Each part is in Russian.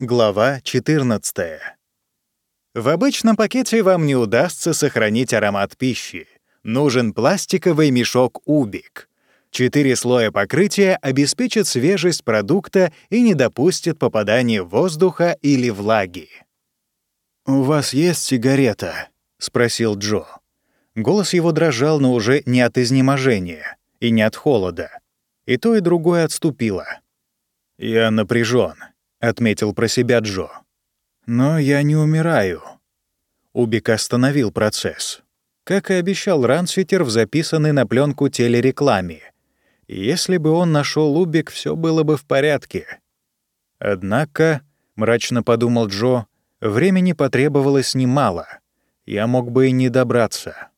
Глава 14. В обычном пакете вам не удастся сохранить аромат пищи. Нужен пластиковый мешок «Убик». Четыре слоя покрытия обеспечат свежесть продукта и не допустят попадания воздуха или влаги. «У вас есть сигарета?» — спросил Джо. Голос его дрожал, но уже не от изнеможения и не от холода. И то, и другое отступило. «Я напряжен, отметил про себя Джо. «Но я не умираю». Убик остановил процесс. Как и обещал Рансвитер в записанной на пленку телерекламе. Если бы он нашел Убик, все было бы в порядке. Однако, мрачно подумал Джо, времени потребовалось немало. Я мог бы и не добраться.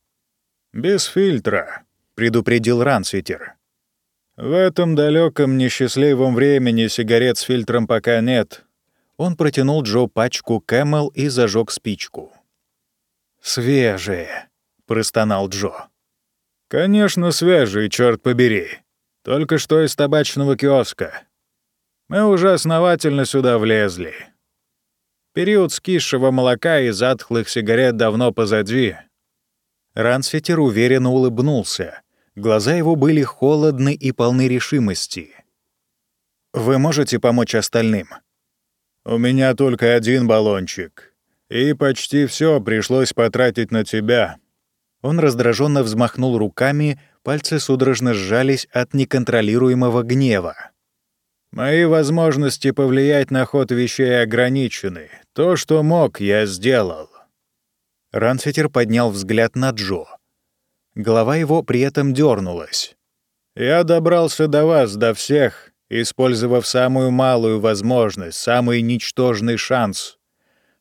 «Без фильтра», — предупредил Рансайтер. «В этом далеком несчастливом времени сигарет с фильтром пока нет». Он протянул Джо пачку Кэмел и зажег спичку. «Свежие», — простонал Джо. «Конечно, свежие, черт побери. Только что из табачного киоска. Мы уже основательно сюда влезли. Период скисшего молока и затхлых сигарет давно позади». Рансфитер уверенно улыбнулся, Глаза его были холодны и полны решимости. «Вы можете помочь остальным?» «У меня только один баллончик, и почти все пришлось потратить на тебя». Он раздраженно взмахнул руками, пальцы судорожно сжались от неконтролируемого гнева. «Мои возможности повлиять на ход вещей ограничены. То, что мог, я сделал». Рансфитер поднял взгляд на Джо. Голова его при этом дернулась. «Я добрался до вас, до всех, использовав самую малую возможность, самый ничтожный шанс.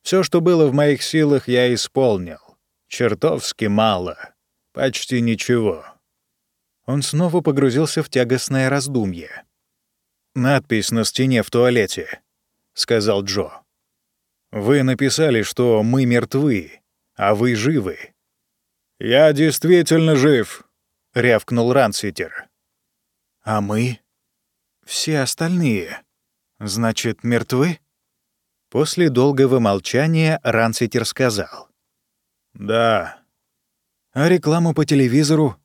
Все, что было в моих силах, я исполнил. Чертовски мало. Почти ничего». Он снова погрузился в тягостное раздумье. «Надпись на стене в туалете», — сказал Джо. «Вы написали, что мы мертвы, а вы живы. «Я действительно жив», — рявкнул Рансвитер. «А мы? Все остальные? Значит, мертвы?» После долгого молчания Рансвитер сказал. «Да». «А рекламу по телевизору?»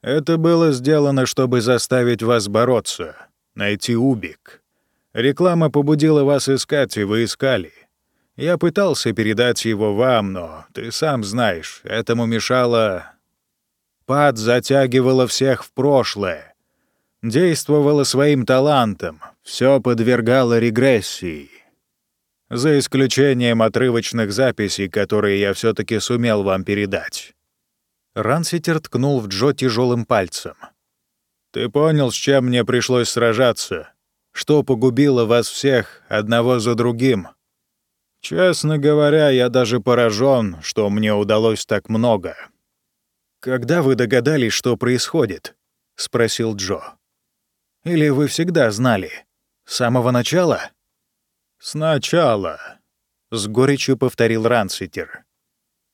«Это было сделано, чтобы заставить вас бороться, найти Убик. Реклама побудила вас искать, и вы искали. Я пытался передать его вам, но ты сам знаешь, этому мешало... Пад затягивала всех в прошлое. Действовала своим талантом, все подвергало регрессии. За исключением отрывочных записей, которые я все таки сумел вам передать. Ранситер ткнул в Джо тяжелым пальцем. «Ты понял, с чем мне пришлось сражаться? Что погубило вас всех, одного за другим?» Честно говоря, я даже поражен, что мне удалось так много. «Когда вы догадались, что происходит?» — спросил Джо. «Или вы всегда знали? С самого начала?» «Сначала», — с горечью повторил Ранситер.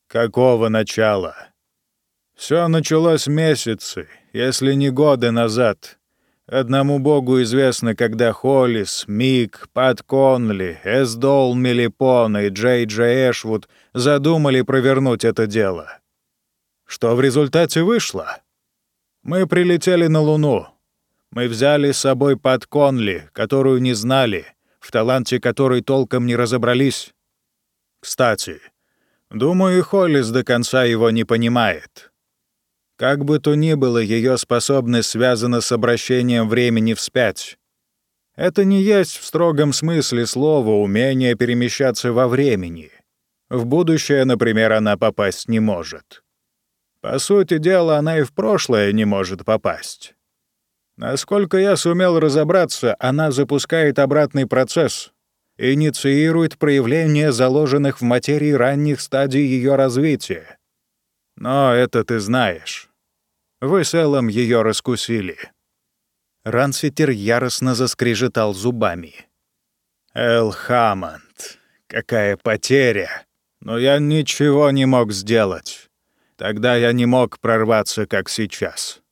«Какого начала?» Все началось месяцы, если не годы назад. Одному богу известно, когда Холлис, Мик, Пат Конли, Эсдол Мелипон и Джей Джей Эшвуд задумали провернуть это дело. Что в результате вышло? Мы прилетели на Луну. Мы взяли с собой Пат Конли, которую не знали, в таланте которой толком не разобрались. Кстати, думаю, Холлис до конца его не понимает. Как бы то ни было, ее способность связана с обращением времени вспять. Это не есть в строгом смысле слова умение перемещаться во времени. В будущее, например, она попасть не может. По сути дела, она и в прошлое не может попасть. Насколько я сумел разобраться, она запускает обратный процесс, инициирует проявление заложенных в материи ранних стадий ее развития. Но это ты знаешь. Вы с Эллом ее раскусили». Ранситер яростно заскрежетал зубами. «Эл Хаммонд, какая потеря! Но я ничего не мог сделать. Тогда я не мог прорваться, как сейчас».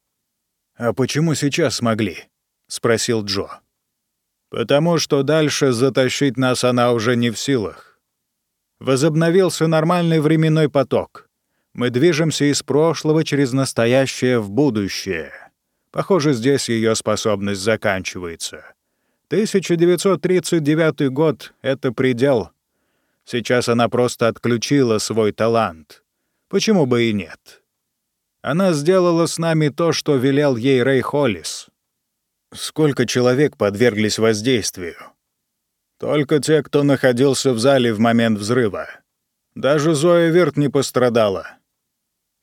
«А почему сейчас смогли?» — спросил Джо. потому что дальше затащить нас она уже не в силах. Возобновился нормальный временной поток. Мы движемся из прошлого через настоящее в будущее. Похоже, здесь ее способность заканчивается. 1939 год — это предел. Сейчас она просто отключила свой талант. Почему бы и нет? Она сделала с нами то, что велел ей Рэй Холлис. Сколько человек подверглись воздействию? Только те, кто находился в зале в момент взрыва. Даже Зоя Вирт не пострадала.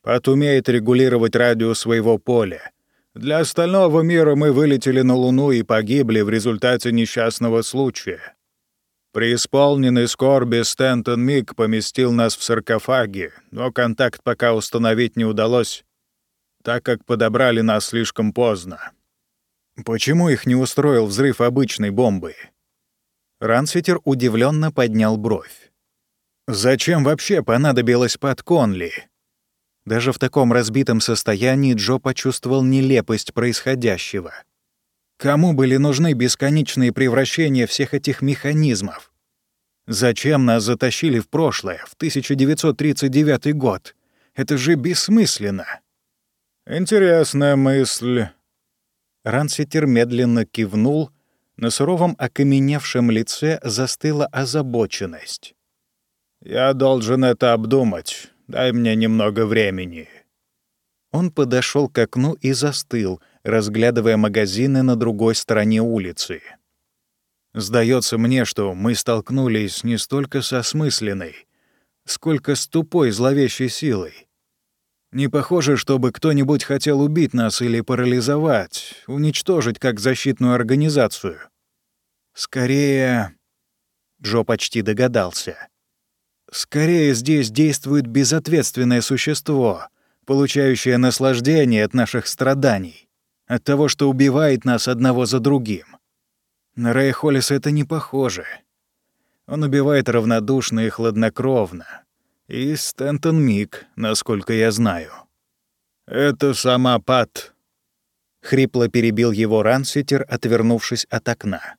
Пат умеет регулировать радиус своего поля. Для остального мира мы вылетели на Луну и погибли в результате несчастного случая. При исполненной скорби Стэнтон Мик поместил нас в саркофаге, но контакт пока установить не удалось, так как подобрали нас слишком поздно. Почему их не устроил взрыв обычной бомбы? Ранситер удивленно поднял бровь. Зачем вообще понадобилось под Конли? Даже в таком разбитом состоянии Джо почувствовал нелепость происходящего. Кому были нужны бесконечные превращения всех этих механизмов? Зачем нас затащили в прошлое, в 1939 год? Это же бессмысленно. Интересная мысль, Ранситер медленно кивнул, на суровом окаменевшем лице застыла озабоченность. «Я должен это обдумать. Дай мне немного времени». Он подошел к окну и застыл, разглядывая магазины на другой стороне улицы. Сдается мне, что мы столкнулись не столько со осмысленной, сколько с тупой зловещей силой. Не похоже, чтобы кто-нибудь хотел убить нас или парализовать, уничтожить как защитную организацию. Скорее... Джо почти догадался. Скорее здесь действует безответственное существо, получающее наслаждение от наших страданий, от того, что убивает нас одного за другим. На Рэя Холлиса это не похоже. Он убивает равнодушно и хладнокровно, и Стэнтон Мик, насколько я знаю. «Это сама Пат», — хрипло перебил его Ранситер, отвернувшись от окна.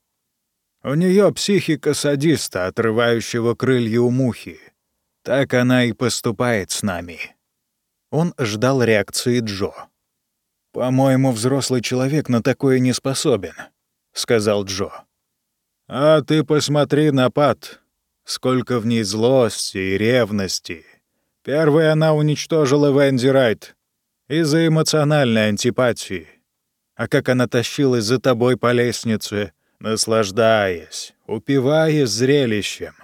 «У нее психика садиста, отрывающего крылья у мухи. Так она и поступает с нами». Он ждал реакции Джо. «По-моему, взрослый человек на такое не способен», — сказал Джо. «А ты посмотри на Пат», Сколько в ней злости и ревности. Первой она уничтожила Венди Райт из-за эмоциональной антипатии. А как она тащилась за тобой по лестнице, наслаждаясь, упиваясь зрелищем.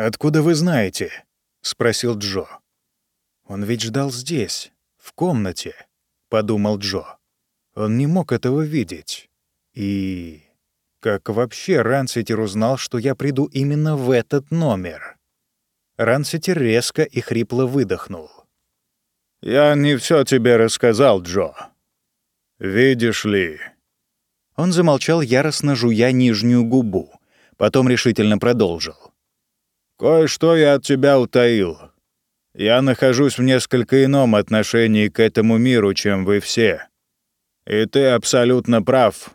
«Откуда вы знаете?» — спросил Джо. «Он ведь ждал здесь, в комнате», — подумал Джо. Он не мог этого видеть. И как вообще Ранситер узнал, что я приду именно в этот номер? Ранситер резко и хрипло выдохнул. «Я не все тебе рассказал, Джо. Видишь ли...» Он замолчал, яростно жуя нижнюю губу, потом решительно продолжил. «Кое-что я от тебя утаил. Я нахожусь в несколько ином отношении к этому миру, чем вы все. И ты абсолютно прав,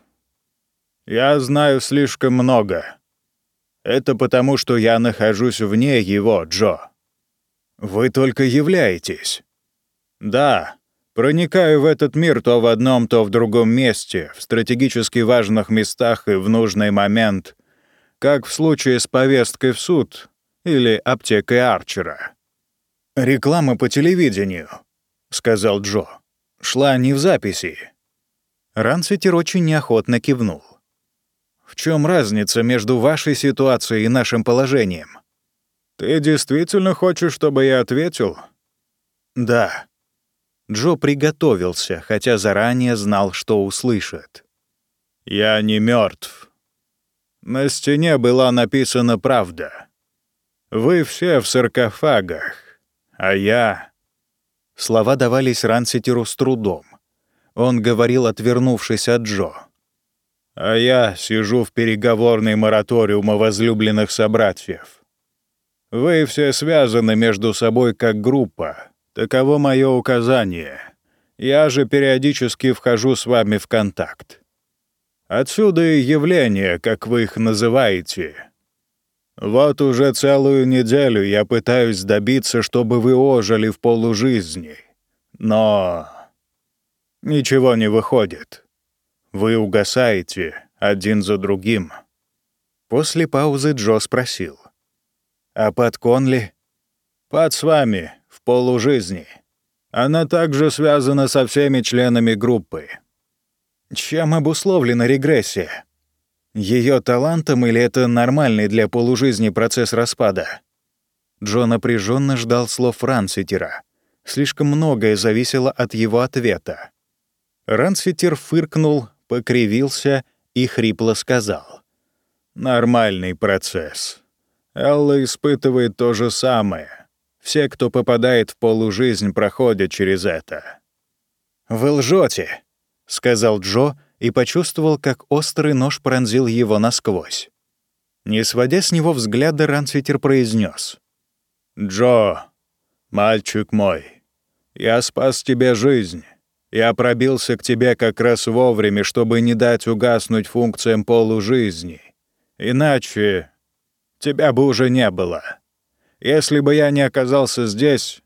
я знаю слишком много. Это потому, что я нахожусь вне его, Джо. Вы только являетесь. Да, проникаю в этот мир то в одном, то в другом месте, в стратегически важных местах и в нужный момент, как в случае с повесткой в суд или аптекой Арчера. «Реклама по телевидению», — сказал Джо. «Шла не в записи». Ранситер очень неохотно кивнул. В чем разница между вашей ситуацией и нашим положением? Ты действительно хочешь, чтобы я ответил? Да. Джо приготовился, хотя заранее знал, что услышит. Я не мертв. На стене была написана правда. Вы все в саркофагах, а я... Слова давались Ранситеру с трудом. Он говорил, отвернувшись от Джо а я сижу в переговорной мораториума возлюбленных собратьев. Вы все связаны между собой как группа. Таково мое указание. Я же периодически вхожу с вами в контакт. Отсюда и явления, как вы их называете. Вот уже целую неделю я пытаюсь добиться, чтобы вы ожили в полужизни. Но ничего не выходит. Вы угасаете один за другим. После паузы Джо спросил. «А под Конли?» «Под с вами, в полужизни. Она также связана со всеми членами группы». «Чем обусловлена регрессия? Ее талантом или это нормальный для полужизни процесс распада?» Джо напряженно ждал слов Ранситера. Слишком многое зависело от его ответа. Ранситер фыркнул, покривился и хрипло сказал. «Нормальный процесс. Элла испытывает то же самое. Все, кто попадает в полужизнь, проходят через это». «Вы лжете», — сказал Джо и почувствовал, как острый нож пронзил его насквозь. Не сводя с него взгляда, Рансвитер произнес: «Джо, мальчик мой, я спас тебе жизнь. Я пробился к тебе как раз вовремя, чтобы не дать угаснуть функциям полужизни. Иначе тебя бы уже не было. Если бы я не оказался здесь,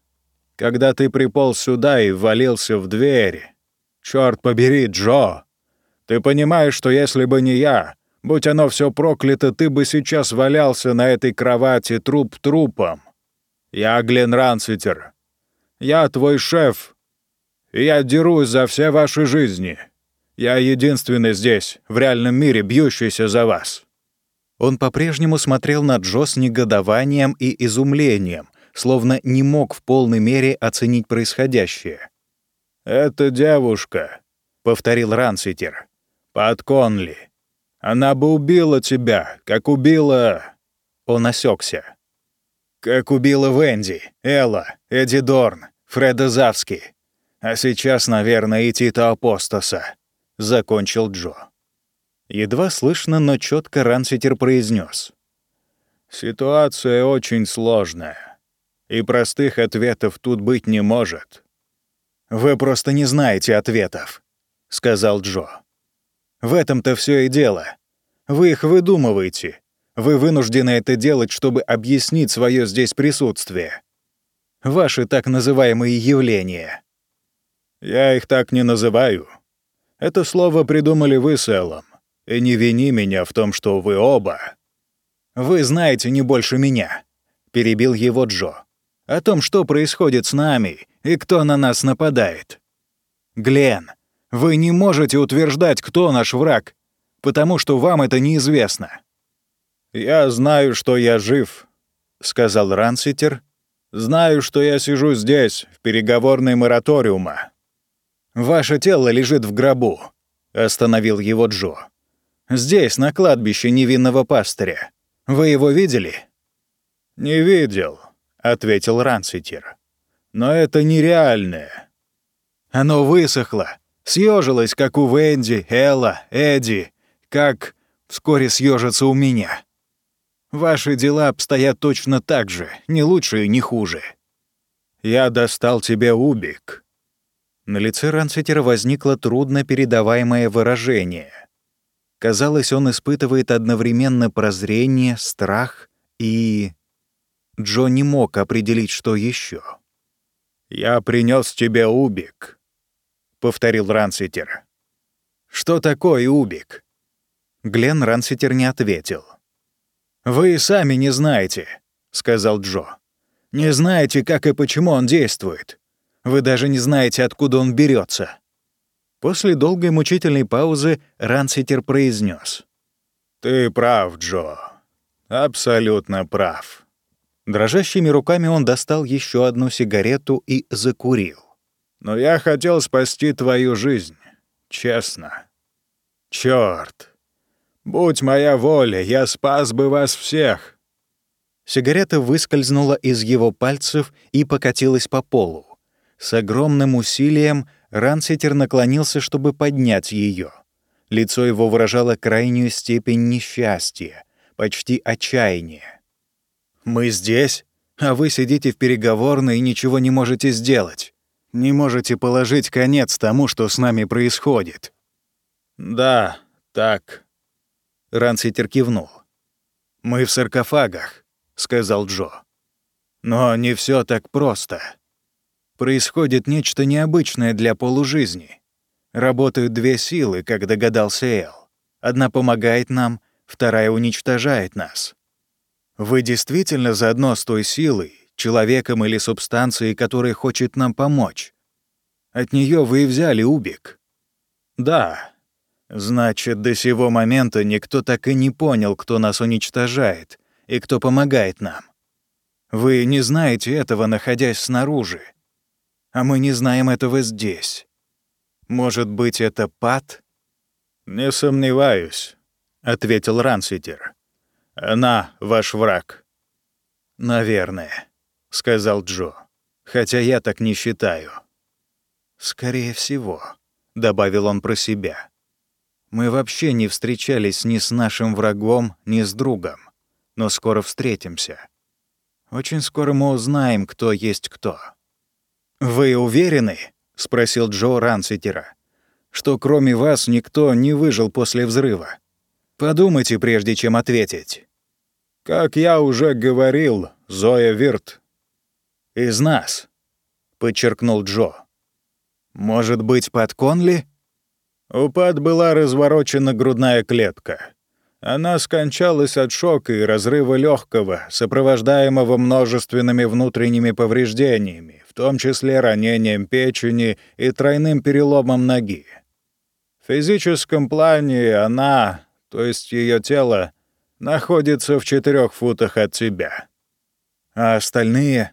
когда ты приполз сюда и ввалился в дверь... Черт побери, Джо! Ты понимаешь, что если бы не я, будь оно все проклято, ты бы сейчас валялся на этой кровати труп трупом. Я Глен Рансвитер. Я твой шеф, и я дерусь за все ваши жизни. Я единственный здесь, в реальном мире, бьющийся за вас». Он по-прежнему смотрел на Джо с негодованием и изумлением, словно не мог в полной мере оценить происходящее. «Это девушка», — повторил Ранситер, — «под Конли. Она бы убила тебя, как убила...» Он осекся. «Как убила Венди, Элла, Эдди Дорн, Фреда Завски. А сейчас, наверное, и Тита Апостоса», — закончил Джо. Едва слышно, но четко Ранситер произнес: «Ситуация очень сложная, и простых ответов тут быть не может». «Вы просто не знаете ответов», — сказал Джо. «В этом-то все и дело. Вы их выдумываете. Вы вынуждены это делать, чтобы объяснить свое здесь присутствие. Ваши так называемые явления». «Я их так не называю. Это слово придумали вы с Эллом. И не вини меня в том, что вы оба». «Вы знаете не больше меня», — перебил его Джо. «О том, что происходит с нами и кто на нас нападает. Глен, вы не можете утверждать, кто наш враг, потому что вам это неизвестно». «Я знаю, что я жив», — сказал Ранситер. «Знаю, что я сижу здесь, в переговорной мораториума. «Ваше тело лежит в гробу», — остановил его Джо. «Здесь, на кладбище невинного пастыря. Вы его видели?» «Не видел», — ответил Ранситер. «Но это нереальное». «Оно высохло, съежилось, как у Венди, Элла, Эдди, как вскоре съежится у меня. Ваши дела обстоят точно так же, не лучше и не хуже. Я достал тебе убик, на лице Ранситера возникло трудно передаваемое выражение. Казалось, он испытывает одновременно прозрение, страх и... Джо не мог определить, что еще. «Я принес тебе убик», — повторил Ранситер. «Что такое убик?» Глен Ранситер не ответил. «Вы сами не знаете», — сказал Джо. «Не знаете, как и почему он действует. Вы даже не знаете, откуда он берется. После долгой мучительной паузы Ранситер произнес: «Ты прав, Джо. Абсолютно прав». Дрожащими руками он достал еще одну сигарету и закурил. «Но я хотел спасти твою жизнь. Честно. Черт! Будь моя воля, я спас бы вас всех!» Сигарета выскользнула из его пальцев и покатилась по полу. С огромным усилием Ранситер наклонился, чтобы поднять ее. Лицо его выражало крайнюю степень несчастья, почти отчаяния. «Мы здесь, а вы сидите в переговорной и ничего не можете сделать. Не можете положить конец тому, что с нами происходит». «Да, Так. Ранситер кивнул. «Мы в саркофагах», — сказал Джо. «Но не все так просто. Происходит нечто необычное для полужизни. Работают две силы, как догадался Эл. Одна помогает нам, вторая уничтожает нас. Вы действительно заодно с той силой, человеком или субстанцией, которая хочет нам помочь? От нее вы и взяли убик. Да. Значит, до сего момента никто так и не понял, кто нас уничтожает и кто помогает нам. Вы не знаете этого, находясь снаружи. А мы не знаем этого здесь. Может быть, это пад? Не сомневаюсь, ответил Ранситер. Она ваш враг. Наверное, сказал Джо. Хотя я так не считаю. «Скорее всего», — добавил он про себя. «Мы вообще не встречались ни с нашим врагом, ни с другом, но скоро встретимся. Очень скоро мы узнаем, кто есть кто». «Вы уверены?» — спросил Джо Ранситера. «Что кроме вас никто не выжил после взрыва? Подумайте, прежде чем ответить». «Как я уже говорил, Зоя Вирт». «Из нас», — подчеркнул Джо. Может быть, под Конли? У Пат была разворочена грудная клетка. Она скончалась от шока и разрыва легкого, сопровождаемого множественными внутренними повреждениями, в том числе ранением печени и тройным переломом ноги. В физическом плане она, то есть ее тело, находится в четырех футах от тебя. А остальные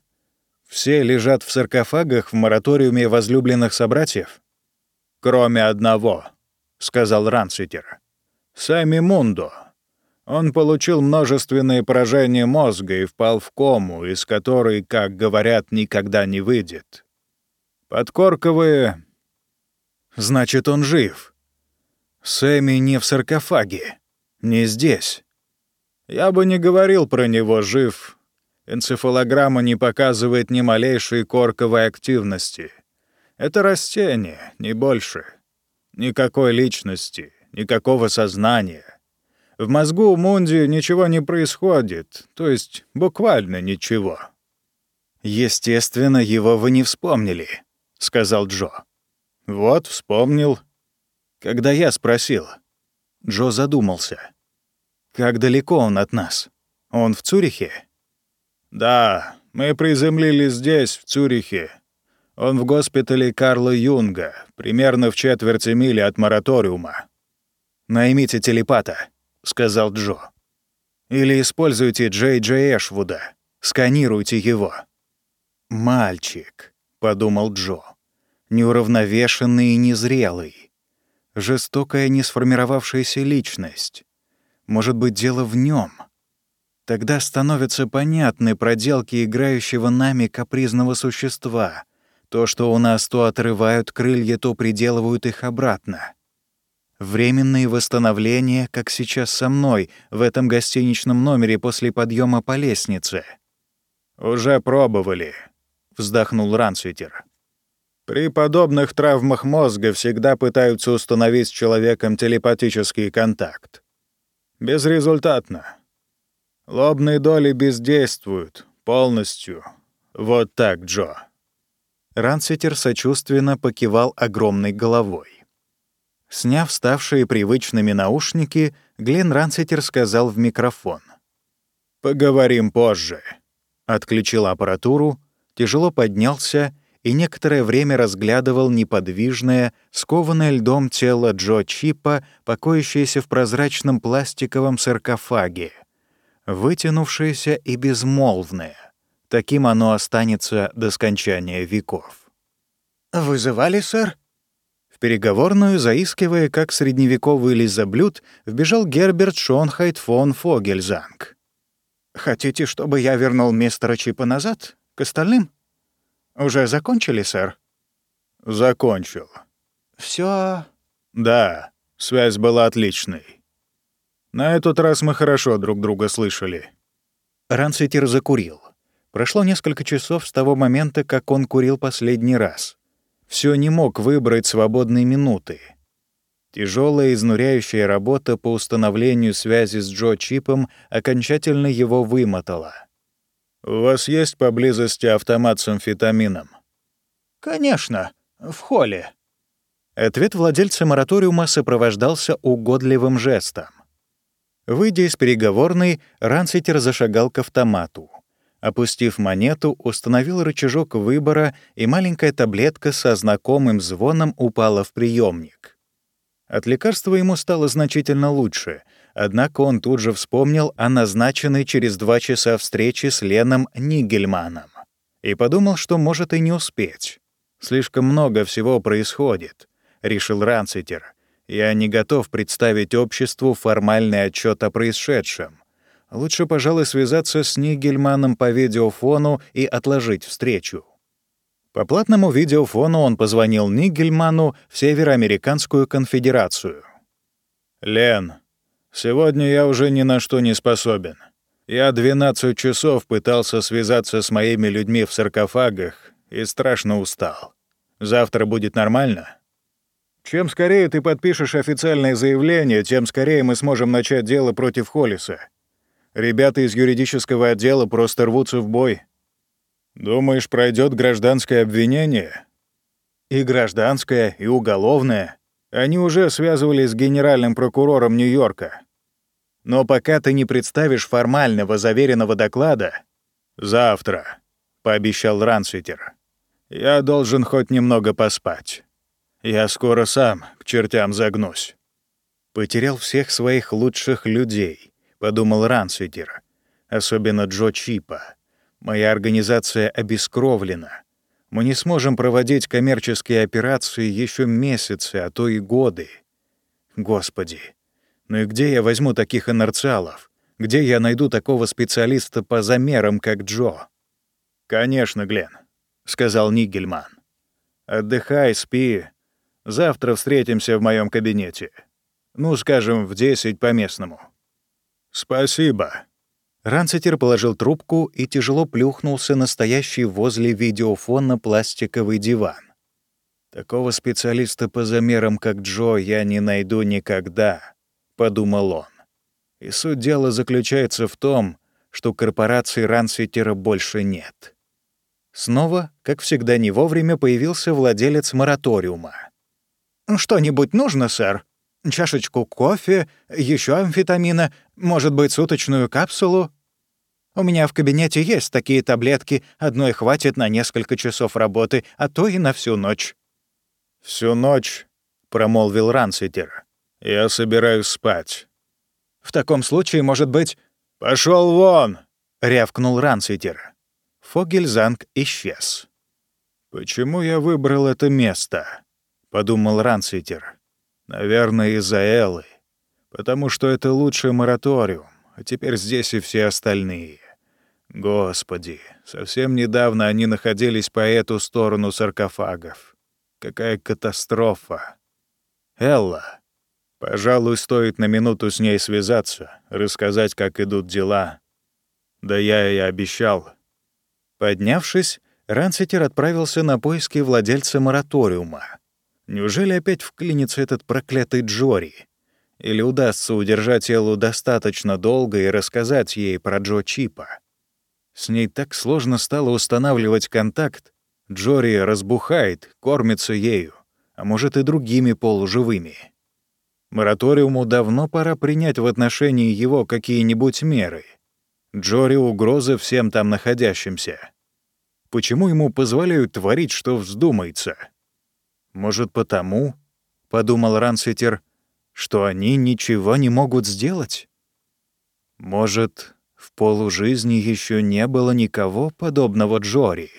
все лежат в саркофагах в мораториуме возлюбленных собратьев? Кроме одного, сказал Ранситер. Сами Мундо. Он получил множественные поражения мозга и впал в кому, из которой, как говорят, никогда не выйдет. Подкорковые... Значит, он жив. Сэмми не в саркофаге. Не здесь. Я бы не говорил про него жив, Энцефалограмма не показывает ни малейшей корковой активности. Это растение, не больше. Никакой личности, никакого сознания. В мозгу Мунди ничего не происходит, то есть буквально ничего. «Естественно, его вы не вспомнили», — сказал Джо. «Вот, вспомнил». Когда я спросил, Джо задумался. «Как далеко он от нас? Он в Цюрихе?» «Да, мы приземлились здесь, в Цюрихе. Он в госпитале Карла Юнга, примерно в четверти мили от мораториума». «Наймите телепата», — сказал Джо. «Или используйте Джей Джей Эшвуда. Сканируйте его». «Мальчик», — подумал Джо, — «неуравновешенный и незрелый. Жестокая, не сформировавшаяся личность. Может быть, дело в нем. Тогда становятся понятны проделки играющего нами капризного существа. То, что у нас то отрывают крылья, то приделывают их обратно. Временные восстановления, как сейчас со мной, в этом гостиничном номере после подъема по лестнице. «Уже пробовали», — вздохнул Рансвитер. «При подобных травмах мозга всегда пытаются установить с человеком телепатический контакт. Безрезультатно. Лобные доли бездействуют. Полностью. Вот так, Джо». Ранситер сочувственно покивал огромной головой. Сняв ставшие привычными наушники, Глен Ранситер сказал в микрофон. «Поговорим позже». Отключил аппаратуру, тяжело поднялся и некоторое время разглядывал неподвижное, скованное льдом тело Джо Чипа, покоящееся в прозрачном пластиковом саркофаге — вытянувшееся и безмолвное. Таким оно останется до скончания веков. «Вызывали, сэр?» В переговорную, заискивая, как средневековый лизоблюд, вбежал Герберт Шонхайт фон Фогельзанг. «Хотите, чтобы я вернул мистера Чипа назад, к остальным?» «Уже закончили, сэр?» «Закончил». Все. «Да, связь была отличной. На этот раз мы хорошо друг друга слышали». Ранситер закурил. Прошло несколько часов с того момента, как он курил последний раз. Все не мог выбрать свободные минуты. Тяжелая изнуряющая работа по установлению связи с Джо Чипом окончательно его вымотала. «У вас есть поблизости автомат с амфетамином?» «Конечно, в холле». Ответ владельца мораториума сопровождался угодливым жестом. Выйдя из переговорной, Ранситер зашагал к автомату. Опустив монету, установил рычажок выбора, и маленькая таблетка со знакомым звоном упала в приемник. От лекарства ему стало значительно лучше, однако он тут же вспомнил о назначенной через два часа встрече с Леном Нигельманом и подумал, что может и не успеть. Слишком много всего происходит, решил Ранситер. Я не готов представить обществу формальный отчет о происшедшем. Лучше, пожалуй, связаться с Нигельманом по видеофону и отложить встречу. По платному видеофону он позвонил Нигельману в Североамериканскую конфедерацию. «Лен, сегодня я уже ни на что не способен. Я 12 часов пытался связаться с моими людьми в саркофагах и страшно устал. Завтра будет нормально?» Чем скорее ты подпишешь официальное заявление, тем скорее мы сможем начать дело против Холлиса. Ребята из юридического отдела просто рвутся в бой. Думаешь, пройдет гражданское обвинение? И гражданское, и уголовное. Они уже связывались с генеральным прокурором Нью-Йорка. Но пока ты не представишь формального заверенного доклада... Завтра, — пообещал Рансвитер. Я должен хоть немного поспать. Я скоро сам к чертям загнусь. Потерял всех своих лучших людей, подумал Рансвитер. Особенно Джо Чипа. Моя организация обескровлена. Мы не сможем проводить коммерческие операции еще месяцы, а то и годы. Господи, ну и где я возьму таких инерциалов? Где я найду такого специалиста по замерам, как Джо? «Конечно, Глен», — сказал Нигельман. «Отдыхай, спи, Завтра встретимся в моем кабинете. Ну, скажем, в 10 по местному». «Спасибо». Ранцетер положил трубку и тяжело плюхнулся на стоящий возле видеофона пластиковый диван. «Такого специалиста по замерам, как Джо, я не найду никогда», — подумал он. И суть дела заключается в том, что корпорации Рансвитера больше нет. Снова, как всегда не вовремя, появился владелец мораториума. «Что-нибудь нужно, сэр? Чашечку кофе, еще амфетамина, может быть, суточную капсулу?» «У меня в кабинете есть такие таблетки, одной хватит на несколько часов работы, а то и на всю ночь». «Всю ночь», — промолвил Ранситер. «Я собираюсь спать». «В таком случае, может быть...» Пошел вон!» — рявкнул Ранситер. Фогельзанг исчез. «Почему я выбрал это место?» Подумал Рансвитер. Наверное, из-за Эллы. Потому что это лучший мораториум, а теперь здесь и все остальные. Господи, совсем недавно они находились по эту сторону саркофагов. Какая катастрофа. Элла. Пожалуй, стоит на минуту с ней связаться, рассказать, как идут дела. Да я и обещал. Поднявшись, Ранситер отправился на поиски владельца мораториума. Неужели опять вклинится этот проклятый Джори? Или удастся удержать Эллу достаточно долго и рассказать ей про Джо Чипа? С ней так сложно стало устанавливать контакт. Джори разбухает, кормится ею, а может и другими полуживыми. Мораториуму давно пора принять в отношении его какие-нибудь меры. Джори — угроза всем там находящимся. Почему ему позволяют творить, что вздумается? Может, потому, — подумал Рансвитер, — что они ничего не могут сделать? Может, в полужизни еще не было никого подобного Джори?